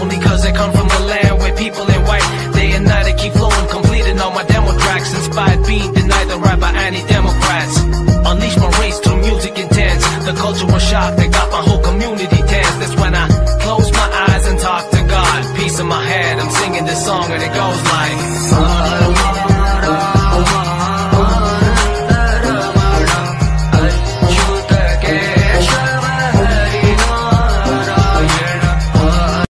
Only cause they come from the land where people in white. Day and night I keep flowing, completing all my demo tracks. Inspired being denied the right by any Democrats. Unleash my race through music intense. The culture shock shocked, they got my whole community tense. That's when I close my eyes and talk to God. Peace in my head, I'm singing this song and it goes like.